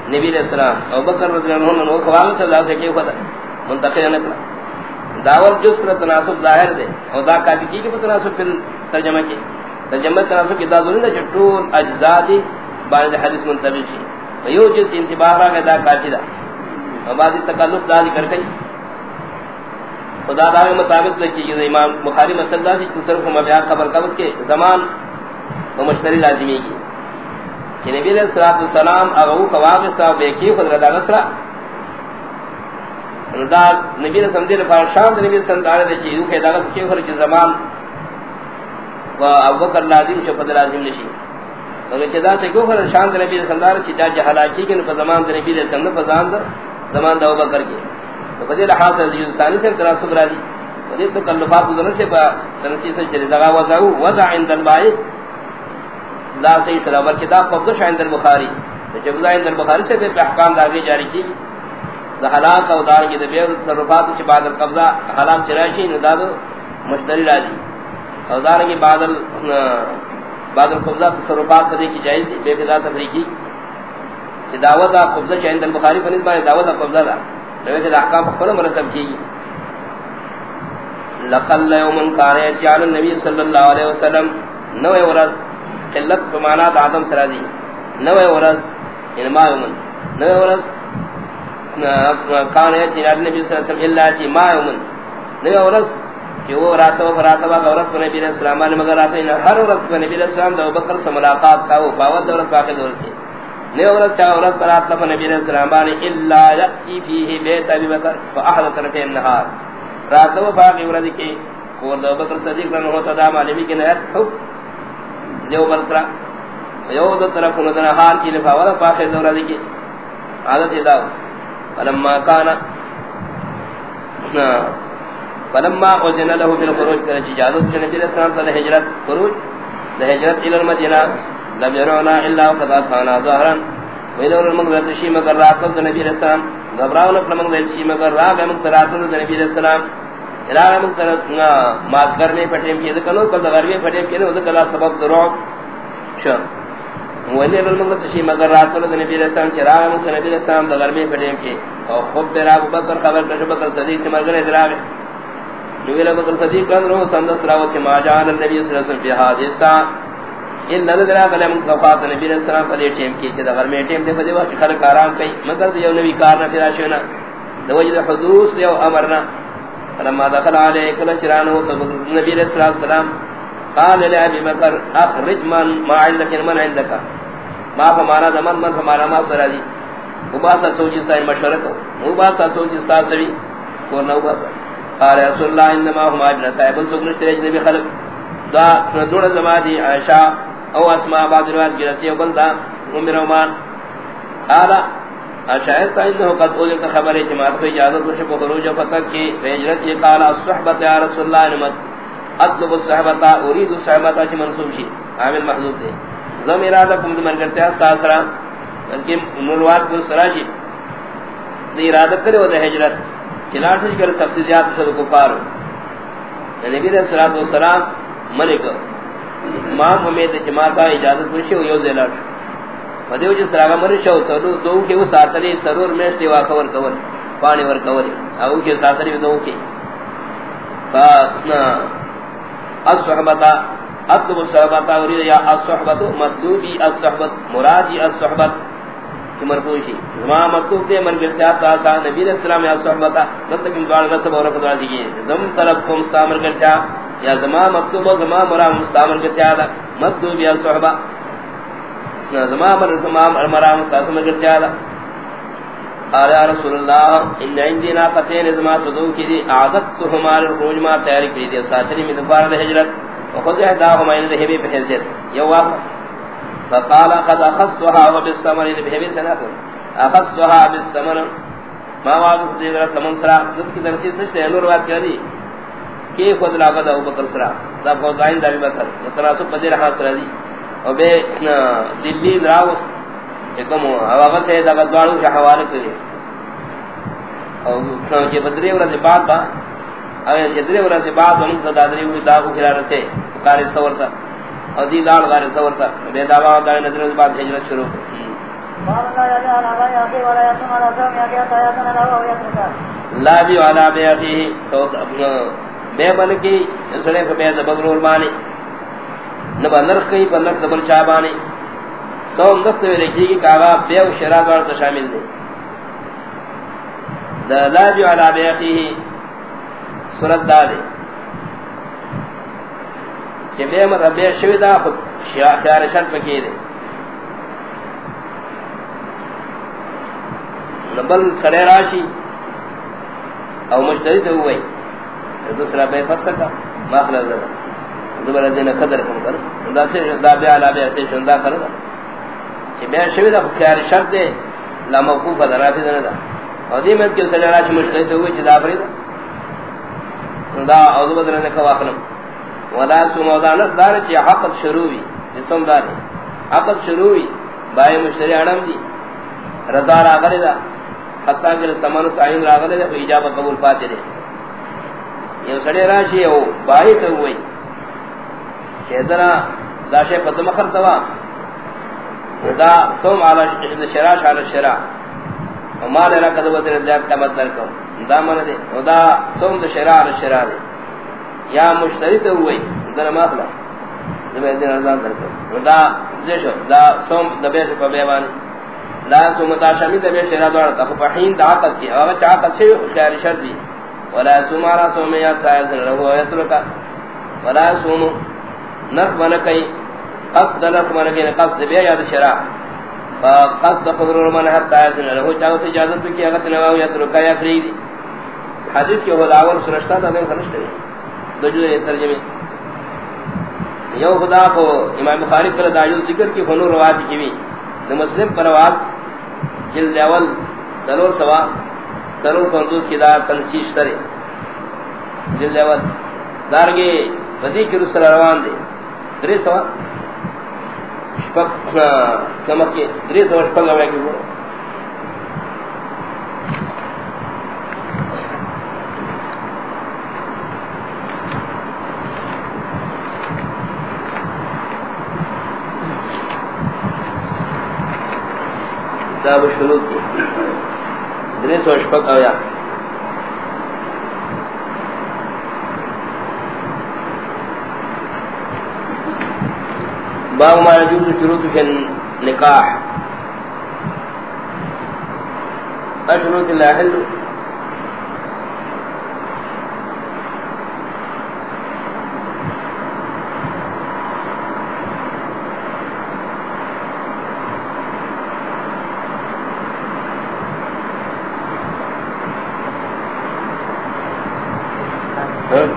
[SPEAKER 2] نبی علیہ السلام۔ ابو بکر رضی اللہ عنہ نوک واقع صلی اللہ سے کیوں خدا؟ منتقل نکلا دعوت جس را تناسب ظاہر دے اور دا کافی کی کہ تناسب پھر ترجمہ کی؟ ترجمہ تناسب کی دا ضروری ہے چٹول اجزا دی بارد حدیث منتبی شی یو جس انتباہ را گئے دا کافی دا اور بعضی تکلف دا ذکر کئی خدا دا مطابق لکی کہ امام بخاری مسئلہ سی تصرف مبیان خبر قبض کے زمان و مشتری لازمی کی کہ نبی علیہ السلام اغو قواق صاحب بیکی خود ردا نصرہ دا نبی علیہ السلام دیر فارشان نبی علیہ السلام دارے دے چیزو کہ داغت کی خرچ زمان و ابو بکر لازم شفت لازم نشی اگر چدا سے کو خرچ شان نبی علیہ السلام دارے چیزا جہلا کی کہ نفا زمان نبی علیہ السلام نفا زمان دا زمان دا ابو بکر کی تو بدی لحاظ سے جو ثانی سے تناسب راضی بدی تو کلفات ضرور سے تنسی سے چلے دغا وضع وضع عند البائی۔ لا صحیح سلامر کتاب قبضش عند البخاری۔ جب وضع عند البخاری سے پھر احکام داگے جاری کی۔ حلاق او دار کی دبیر تصرفات چ بعد القبضہ حلال چراشی نداد مشتری راضی او دار کی بعد بعد القبضہ تصرفات بدی کی جائز دی بے قضا تفریقی۔ کہ دعوت آپ قبضہ چند البخاری فنس بارے دعوت آپ قبضہ دا۔ نوے سے احکام پر مرتب کی۔ گی لقل یوم کان یجعل النبی صلی اللہ علیہ وسلم، نوے ورز قلت بمانا آدم سرازی نوے ورز انما یعنی یوم نوے ورز کان یجعل النبی صلی اللہ علیہ وسلم اللہ جی ما یوم نوے ورز کہ وہ رات و رات و کو نبی علیہ السلام نے مگر رات ہر ورز کو نبی علیہ السلام دو بکر سے ملاقات کا وہ باوت دورت باقی دورت تھی نے نیورت چاہ ورت پر آتلف نبی علیہ السلام بانی اللہ یقی فیہ بیت ابی بکر فاحد طرفی النہار رات و باقی ورد کی قول دو بکر صدیق رنہ ہوتا دا معلومی کی نہت حب۔ دیو برسرا یو دو طرف ندن حال کی لفا ورد باقی دورد کی عادت داو۔ فلما کانا فلما اوزن له بالخروج کرچ اجازت نبی علیہ السلام صلی حجرت خروج ہجرت الى المدینہ، لم يرونا الا وقد اثانا ظهرا وينور المغرب شي مگر رات النبي صلى الله عليه وسلم غبراون اپنا مگر شي مگر رات مگر النبي صلى الله عليه وسلم الى مگر ما میں پٹیم کی کنو کل غر میں پٹیم کی نو کلا سبب درو شو۔ وینور المغرب شي مگر رات النبي صلى الله عليه وسلم چرا مگر النبي صلى الله میں پٹیم کی او خود تیرا ابو بکر خبر کش بکر صدیق سے مگر ادرا جو ابو بکر صدیق کن رو سندس راو کہ ما جان النبي صلى الله عليه وسلم في هذه ان نظر درا بلے من صفات نبی علیہ السلام پر ٹیم کی کہ اگر میں ٹیم دے بدی وقت کھڑ کارام کئی، مگر دیو نبی کار نہ پھر اشنا دو وجد حدوث دیو امرنا فلما دخل علیہ کل چرانو تو نبی علیہ السلام قال لے ابی بکر، اخرج من ما عندك من عندك ما فمانا زمان من فمانا ما سرادی مباسا سوچی سائن مشورہ کو وہ مباسا سوچی ساسری کو نو باسا قال رسول اللہ انما هم ابنتا ابن سبن شریج نبی خلق. دا دون زمادی عائشہ او اسماء بعض روایت کی رسی بلدا ام رومان. قال اشاعر تا انه قد اوجب خبر جماعت کو اجازت کو شکو خروج فتح کی ہجرت یہ قال الصحبت یا رسول اللہ نمت اطلب الصحبت اريد الصحبت چ منصوب شی عامل محذوف دے زم ارادہ کم من کرتے ہیں ساسرا کہ مروات کو سراجی دی ارادہ کرے وہ ہجرت چلاٹ سے کر سب سے زیادہ سے کفار نبی علیہ الصلوۃ والسلام ملک امام امید جماعتا اجازت پوچھی ہو یو زیلات ودیو جس راگا مر شو تو دو کے وہ ساتری ترور میں سیوا کور کور پانی ور کور او کے ساتری دو کے فنا الصحبتا اطلب الصحبتا اريد یا الصحبت مطلوبی الصحبت مرادی الصحبت مرفوشی زمان مطلوب دے من گرتا سا نبی علیہ السلام یا الصحبتا جب تک انگوان رسب اور رکھت راضی کی زم طلب کو مستعمر کرتا یا زما مطلوب و زما مرا مستعمل کے تیادا مطلوب یا صحبہ یا زما مرا زما مرا مستعمل کے تیادا قال رسول اللہ، ان عندي ناقتين زما تذو کی دی عادت تو ہمارے روز ما تیار کی دی ساتری میں دوبارہ ہجرت وخذ احداهما الى ذهبي بحجر يوا فقال قد اخذتها وبالثمر بهبي سنه اخذتها بالثمر ما واقص دی ثمن سرا. ذکر کی درسی سے نور بات کری کہ خود لا لاغت ابو بکر سرا؟ دا فوزائن دا ابو بکر متناسب بدر حاصل دی او بے دلی دراو ایکم اواغت ہے دا گدوارو شا حوالے کرے او یہ بدری ورہ سے بعد با. او یہ بدری ورہ بعد ان کا دادری ہوئی داغو کھلا رسے کاری سورتا او دی دار کاری سورتا بے دعوا دا نظر سے بعد ہجرت شروع۔ لا بھی والا بے ابھی سوت اپنا بے بن کی سڑے کو بے بدرور بانی نہ بنرخ کی بنرخ دبل چا بانی۔ سو نفس میں لکھی کہ کعبہ بے و شرا گار تو شامل دے دا لا جو علا بے اخیہ سورت دا دے کہ بے مطلب شوی دا خود خیار شرط پکی دے. نبل سڑے راشی او مشتری تو ہوئی. دوسرا بے فسق کا ماخلا ذرا دوبارہ دین قدر کم کر. دا سے دا بے علا بے تے شندا کر کہ بے شوی دا خیال شرط دے لا موقوف دا رافی دا اور دی مت کے سجرا چ مشکل تو ہوئی جدا فرید دا. او بدر نے کوا فلم ولا سو مودا نہ دار چ حق شروع وی، جسم دار حق شروع وی، بای مشری دی. رضا را غری دا. حتا کہ سمان تعین را غری دا اجابت قبول پاتے دے یہ سڑے راشی او بای تو ہوئی کہ ذرا داشے پتہ مخر توا دا سوم علی شرا شرا شرا. وما لنا قد بدر ذات کا بدل کو دا من دے دا سوم دے شرع ال شرع دے یا مشتری تے ہوئی در ما خلا دین رضا در کو دا جشو دا سوم دبے سے پبیوان لا تو متاشمی دبے شرع دوڑ تا فحین دا قد کی او چا قد سے خیر شر دی. ولا تمہارا سوم یا تائز رہو یترکا ولا سوم نخ من کئی قصد نخ من کئی قصد بے یاد شرع. قصد قدر من حتى يزن له چاہو اجازت کی اگر نواو یا ترکا یا فرید حدیث کے خدا اول سرشتہ تھا دیں خرشتے ہیں دو ترجمے یو خدا کو امام بخاری پر دایو ذکر کی فنو روایت کی بھی نو مسلم پر روایت جلد اول ضرور سوا ضرور کندوز کی دار تنسیش ترے جلد اول. دارگے بدی کی رسل روان دے درے سوا شپک کمک کے دری سو شپک ہوئے کہ کتاب شروع کی۔ دریس و شپک آیا باب ما يجوز شروط في النكاح اشروط لا حل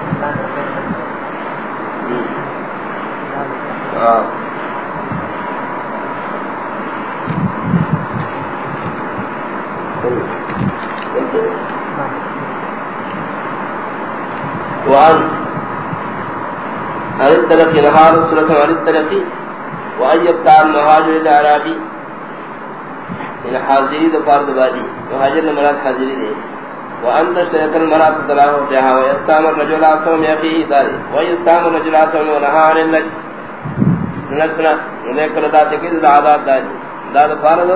[SPEAKER 2] وعن عن الطرف نهار السلطة عن الطرف وأن يبتع المهاجر العرابي إلى حاضري دو پارد بادي. مهاجر نمرات حاضري وأن تشترك المرات صلاح وقتها ويستعمل رجل عصر من يقيه داري ويستعمل رجل عصر من ونهى عن النجس نجسنا نذكر دا تكيد دا داري دا دو پارد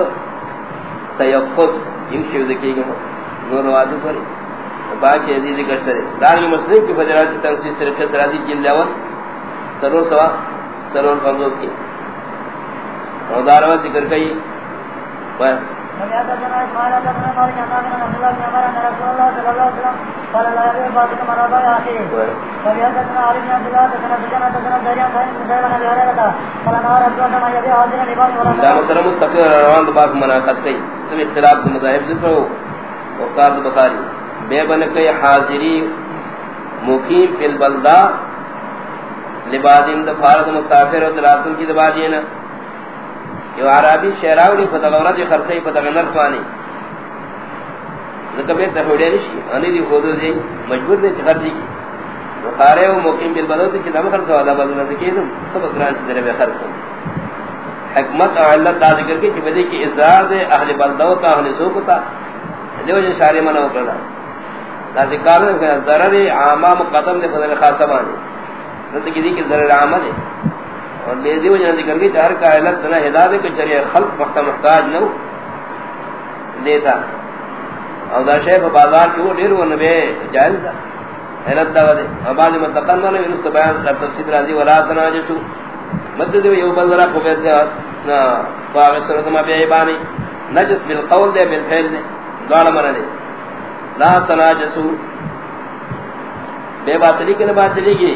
[SPEAKER 2] تيقص. يمشي ذكي نور وادو کري باقی عزیز ذکر سرے دارنگی مسلم کی فجرات کی تنسیح طریقے سرازی جل لیون سرور سوا سرور فمزوز کی اور داروا ذکر کئی اختلاف مذاہب ذکر ہو. وقار بخاری. بے بن کے حاضری مقیم فی البلدہ لبادین دفارت مسافر و دلاتن کی دبادین یو یہ عرابی شہراولی فتغورت جو خرصی فتغنر فانی ذکر بیت تحوڑی نشی انی دی خودو دی مجبور دی چی خرچی کی بخارے و مقیم فی البلدہ دی چی دم خرص والا بلدہ سکیدم سب اکران چی در بے خرص حکمت علت دا ذکر کی چی بدی کی اظہار دے اہل بلدہ تا اہل سوکتا دیو جو شاری منہ کرنا دا ذکر ہے ضرر عامہ مقدم دے فضل خاصہ مانے ذات کی دی کہ ضرر عامہ دے اور دے دیو جن ذکر کی ہر کا علت نہ ہدایت کے چریے خلق وقت محتاج نہ دیتا۔ اور دا شیخ بازار کی وہ ڈیر وہ نبی جائز دا۔ علت دا دے۔ بعد میں تقنن نے اس بیان در تفسیر راضی ولا تناجتو مد دیو یو بلرا کو بیت نہ باغ سرت ما بے بانی۔ نجس بالقول دے، بالفعل دے۔ دوڑ مرے دے۔ لا تناجسو۔ بے باطلی کے باطلی کی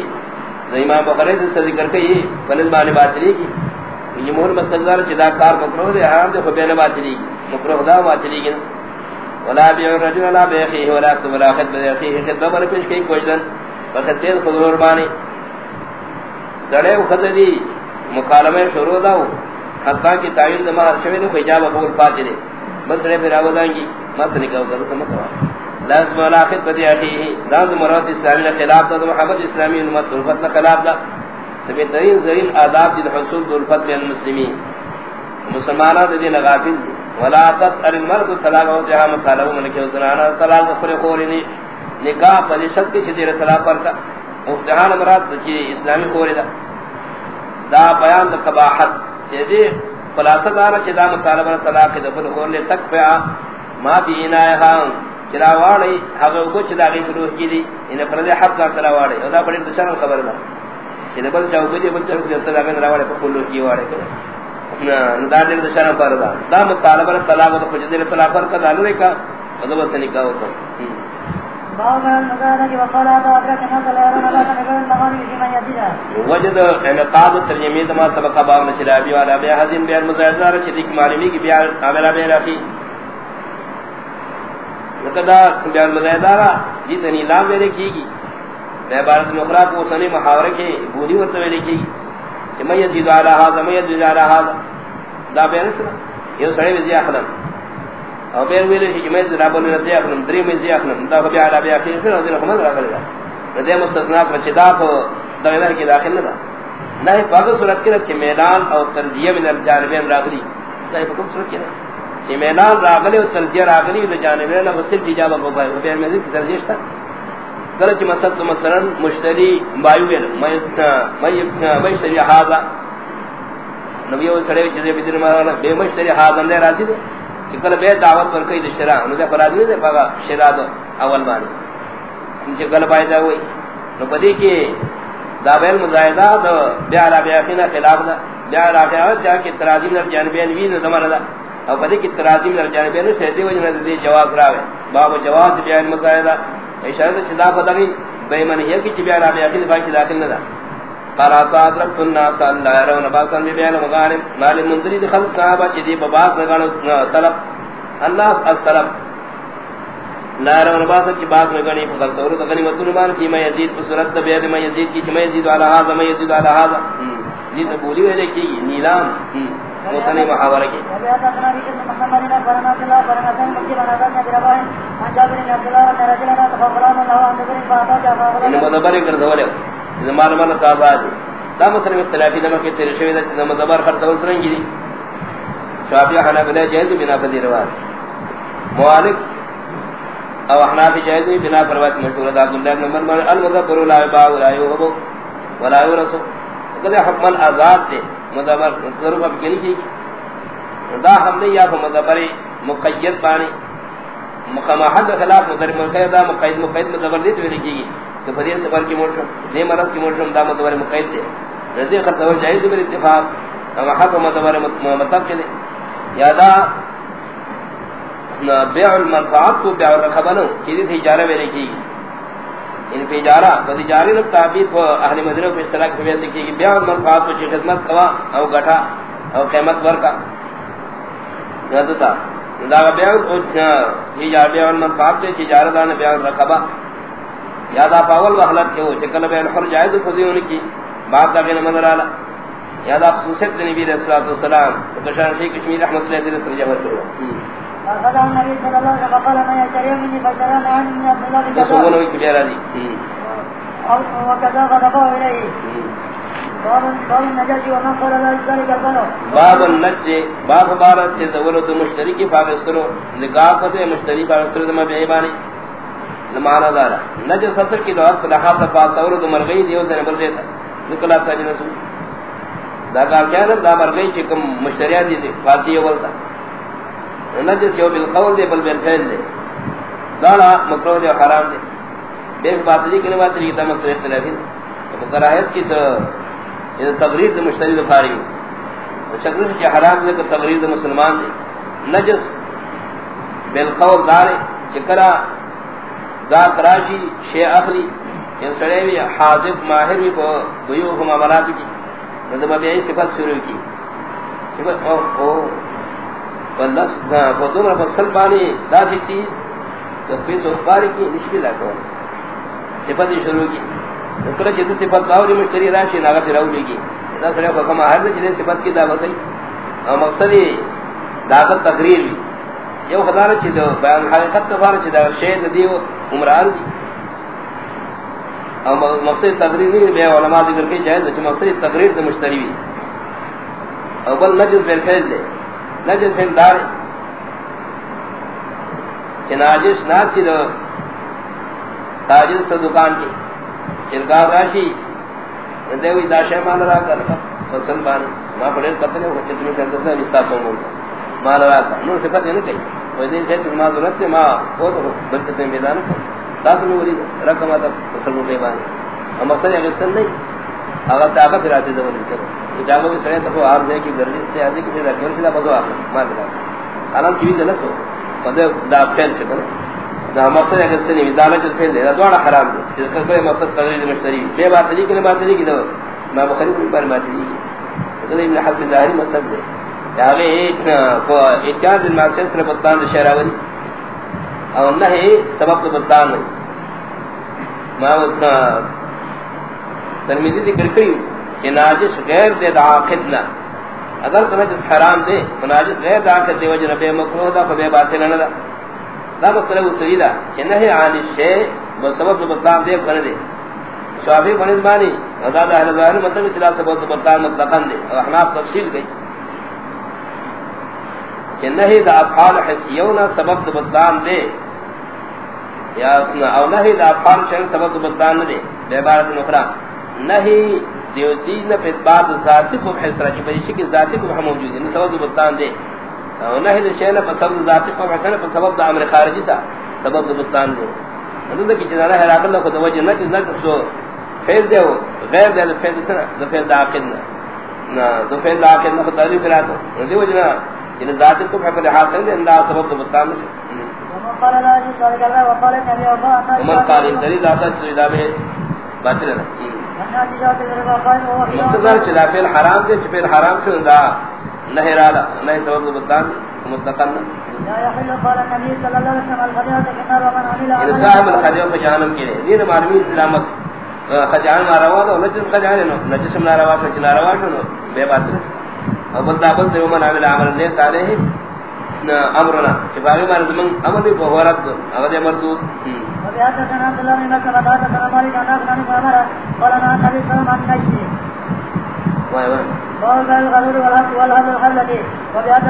[SPEAKER 2] امام بخاری سے ذکر کئی فلز بانے باطلی کی یہ مول مستقدار چدا کار مکروہ دے حرام دے خبین باطلی کی مکروہ دا باطلی کی ولا بیع الرجل ولا بیخیه ولا اکتب ولا خطب بیخیه خطبہ بر پیش کئی کوشدن وقت تیز خضور بانی سڑے و خطب دی مکالمہ شروع دا حتیٰ کی تعویل دماغ شوید و خجاب اپول پاتی دے بس رے پھر آوازان کی مسنی کا وقت سمجھ لازم ملاقات بدی اخی داد مراد اسلامی خلاف دا محمد اسلامی امت الفت خلاف دا۔ تبی ترین زرین آداب دی حصول الفت بین المسلمین۔ مسلمانات دی غافل دی۔ ولا تسأل المرد طلاق و جہاں مطالب ملکی و زنانا طلاق خور خورنی نکاح پلی شک کی دیر طلاق پر کا افتحان مراد کی اسلامی خوری دا۔ دا بیان دا قباحت۔ چیزی خلاصت آنا چی دا مطالب طلاق دا خور خور تک پیا۔ ما بی انائی ہاں۔ خان چلاواڑی حق کو چلا گئی شروع کی دی انہیں فرد حق کا چلاواڑی او دا بڑی دشان خبر دا چیزی بل چاہو بجی بل چاہو بجی بل چاہو بجی بل چاہو بجی بل چاہو بجی ندار دل دشان پر دا دا مطالبہ طلاق تو کچھ دل طلاق پر کا دالو کا ادب سے نکاح ہوتا وجد انقاض ترجمه ما سبق باب مشرابی والا بیا حزم بیا مزایدار چدی کی معلومی کی بیا عاملہ بیا رفی لقدا بیا مزایدار جی تنی لام میرے کی گی عبارت نخرا کو سنے محاورے کے بودی ورتے لکھی گی کہ میں یزید علی ھذا میں یزید علی ھذا دا بیان سنا یہ سڑے وزیا خلم. او بیان ویلے کہ میں زرا بول رہے ہیں دری میں زیا خلم. دا بیا علی بیا پھر پھر ادھر خمل رہا کرے ردے مستثنا کو چدا کو دویلا کی داخل نہ نہ ہے پاک صورت کے رچ میدان اور ترجیہ من الجانبین راغلی نہ ہے حکم صورت کے کہ میدان راغلی اور ترجیہ راغلی د الجانبین نہ وصل اجابہ کو بھائی بیان میں ترجیہ تھا گلچ مسد مثلا مشتری بایو گل میں میں شری ہاذا نبی او سڑے چیزے بدر مارا بے مشتری ہاذا نے راضی دے۔ کہ کل بے دعوت پر کئی دشرا، انہوں نے فراد نہیں دے پاگا شراد اول بانی۔ ان سے گل پائے ہوئی۔ نو بدی کہ دابل مزایدہ تو بیا لا بیا فینا خلاف دا۔ بیا لا بیا جا کہ ترازی نر جانبین وی نو زمانہ دا او بدی کہ ترازی نر جانبین سے دی وجہ دے جواز راوے باب جواز بیان مزایدہ اشارہ چدا بدلی بے من ہے کہ بیا رابع اخر باقی داخل نہ قال اعطى رب الناس الله يرون باسن بيان مغانم مال منذري دخل صحابہ چدی بابا گان سلف. الناس السلام لا يرون باسن کی بات میں گنی فضل سور تو متن مان کی میں یزید. بصورت بیاد میں یزید کی میں یزید علی هذا میں یزید علی هذا. یہ تو بولی ہے کہ نیلام. موسنی محاورہ کی۔ ان مدبر کر دولے زمان من تازہ دی دا مسلم اختلافی دمہ کے تیرے شوید ہے مدبر کر دول سرنگی دی۔ شافی حنابلہ جائز بنا فضی رواد۔ موالک او احنافی جائز بنا پروات مشہور دا عبداللہ بن عمر المدبر لا یباع ولا یوهب ولا یورسو کدے حکم آزاد دے۔ مدبر ضرور اب گنی کی دا ہم نے یا مدبر مقید پانی مقامات خلاف مدبر مقید مقید مقید مدبر دے تو لکھی گی کہ فدیل سفر کی مرشم دے مرض کی مرشم دا مدبر مقید دے رضی خلط خطور جائز دے بر اتفاق اما حق مدبر مطلب چلے یا دا بیع المنفعات کو بیع الرخبنو چیزی تھی جارہ میں لکھی گی یعنی ان پہ جارا تو جاری لوگ تعبیر کو اہل مدینہ کو اصطلاح کی وجہ سے کہ بیان منفعات کو خدمت کوا او گٹھا او قیمت ور کا غزتا دا بیان او یہ جار بیان منفعات سے تجارت ان بیان رقبہ۔ یاد اپ اول وحلت کے وہ چکل بیان حر جائز فضی ان کی بات دا کے نظر اعلی یاد خصوصیت نبی علیہ الصلوۃ والسلام، تو شان شیخ کشمیر رحمتہ اللہ علیہ ترجمہ کرو۔
[SPEAKER 1] فقال النبي صلى الله عليه وسلم قال ما يشتري مني فشرى عن من عبد الله بن
[SPEAKER 2] جبار وسمونه كبير هذه
[SPEAKER 1] وكذا غضبه اليه باب النجاشي ومن قال لا ذلك البلو
[SPEAKER 2] باب النجاشي باب بارت مشتری کی پتے مشتری فاغسترو دم بیعبانی زمانہ دارا نجس اثر کی لحاظ پاس ضرورت مرغی دیو سے نبر دیتا۔ نکلا تا جنسو دا کار کیا نا دا مرغی چکم مشتریان دی فارسی اولتا نجس یو بالقول دے، بل بالفعل دے. دانا مکروہ دے حرام دے. بے بات دی کہ بات دی تم مسئلہ اختلافی تو کراہت کی تو یہ تقریر دے یعنی مشتری دے فارغ فاری شکر کی حرام دے کہ تقریر دے مسلمان دے. نجس بالقول دار چکرا دا کراشی شیء اخلی ان سڑے بھی حاضر ماہر بھی کو دیو ہم معاملات کی نظم ابھی صفت شروع کی. صفت او فدوم سلبانی چیز اخباری کی نشبی لکھو صفت شروع کی. چیز صفت باوری مشتری راشی ناغت سرے فکم آہر دا چیز صفت کی اور تقریر بھی چیز بیان حقیقت چیز دیو عمران دی. اور مقصد تقریر نہیں بے علماء ذکر جائز ہے مقصد تقریر سے مشتری بھی اور بل نجز دے نجز بے دار کہ ناجس ناسی دو تاجر سے دکان کی۔ چرگاہ راشی۔ دیوی داشے مان رہا کر۔ فصل بانی ما پڑے قتل ہو چتمی کے اندر سے نستا سو مول۔ مال رہا تھا نور صفت نہیں کہی۔ وہ دین سے ما ضرورت ہے۔ ما وہ تو برکت میں میدان کو ساس میں وری رقم اتا فصل میں بانی۔ ہم مقصد ہے سن نہیں۔ اگر طاقت پھر آتے دو نہیں کرو تو جاگو بھی سڑے تو آپ دے کی گرلی سے آدھی کی پھر رکھنے سے بزو آپ مار دلا آرام کی بھی جلس ہو۔ پدے دا پھیل چکر دا مقصد ہے سن نہیں، دانا چل پھیل دے۔ دا دوڑا حرام دے۔ جس کا کوئی مقصد تغیر مشتری بے بات نہیں کہ بات نہیں کی دو۔ ما بخاری کو بار بات نہیں کی ابن حزم ظاہری مقصد دے۔ یاغے کو اتیار دن معصیت سے بطان دے شہراولی اور نہ ہی سبب بطان نہیں ما اتنا ترمیزی ذکر کری کہ ناجس غیر دے دا عاقدنا اگر تو نجس حرام دے، تو ناجس غیر دا عاقد دے وجہ نبی مکروح دا فبے باطل نہ دا۔ دا مسئلہ وہ سویدہ کہ نہی عانی شے بسبب بطان دے کر دے۔ شافی بنز مانی ودا دا اہل ظاہر مطلب اطلاع سبب بطان مطلقان دے۔ اور احناف تفصیل گئی۔ کہ نہی دا افعال حسیونا سبب بطان دے۔ یا او نہی دا افعال شن سبب بطان دے۔ بے عبارت نکرہ۔ نہیں دیو چیز نہ پہ بات ذاتی کو حسرہ چی پریشی کی ذاتی کو موجود ہے سبب بطان دے او نہیں دا شیئن پہ سبب ذاتی کو حسرہ پہ سبب دا عمر خارجی سا سبب بطان دے حضرت کی چنانہ ہے راکل خود وجہ نہ کہ نہ سو فیل دے ہو غیر دے دے فیل سنا دے فیل دا عقل نا دے فیل دا عقل نا خود تعریف کرا تو دے وجہ نہ کہ ذاتی کو حفظ حاصل دے انداز سبب بطان دے ومن قال ان دلیل آتا جو ادا میں باطل ہے مقصد چلا فیل حرام دے فیل حرام سے دا نہ رالا نہ سبب بطان مطلقا لا يحل قال النبي صلى الله عليه وسلم الخديعة في ومن عمل عملا صاحب الخديعة في جهنم كده دين معلومين اسلام خجان ما روا دو نجس خجان نو۔ نجس ما روا شو چنا روا شو بے بات اب دابل دے من عمل عمل لے سارے ہیں۔ امرنا شفاعی مار زمن امر بھی بہورت او دے كان عبد الله بن مسعود قال كان مالك انا كان امر قال انا النبي صلى الله عليه وسلم واي واي قال الغلول والحق والحل الحل وبيات